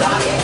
rock it.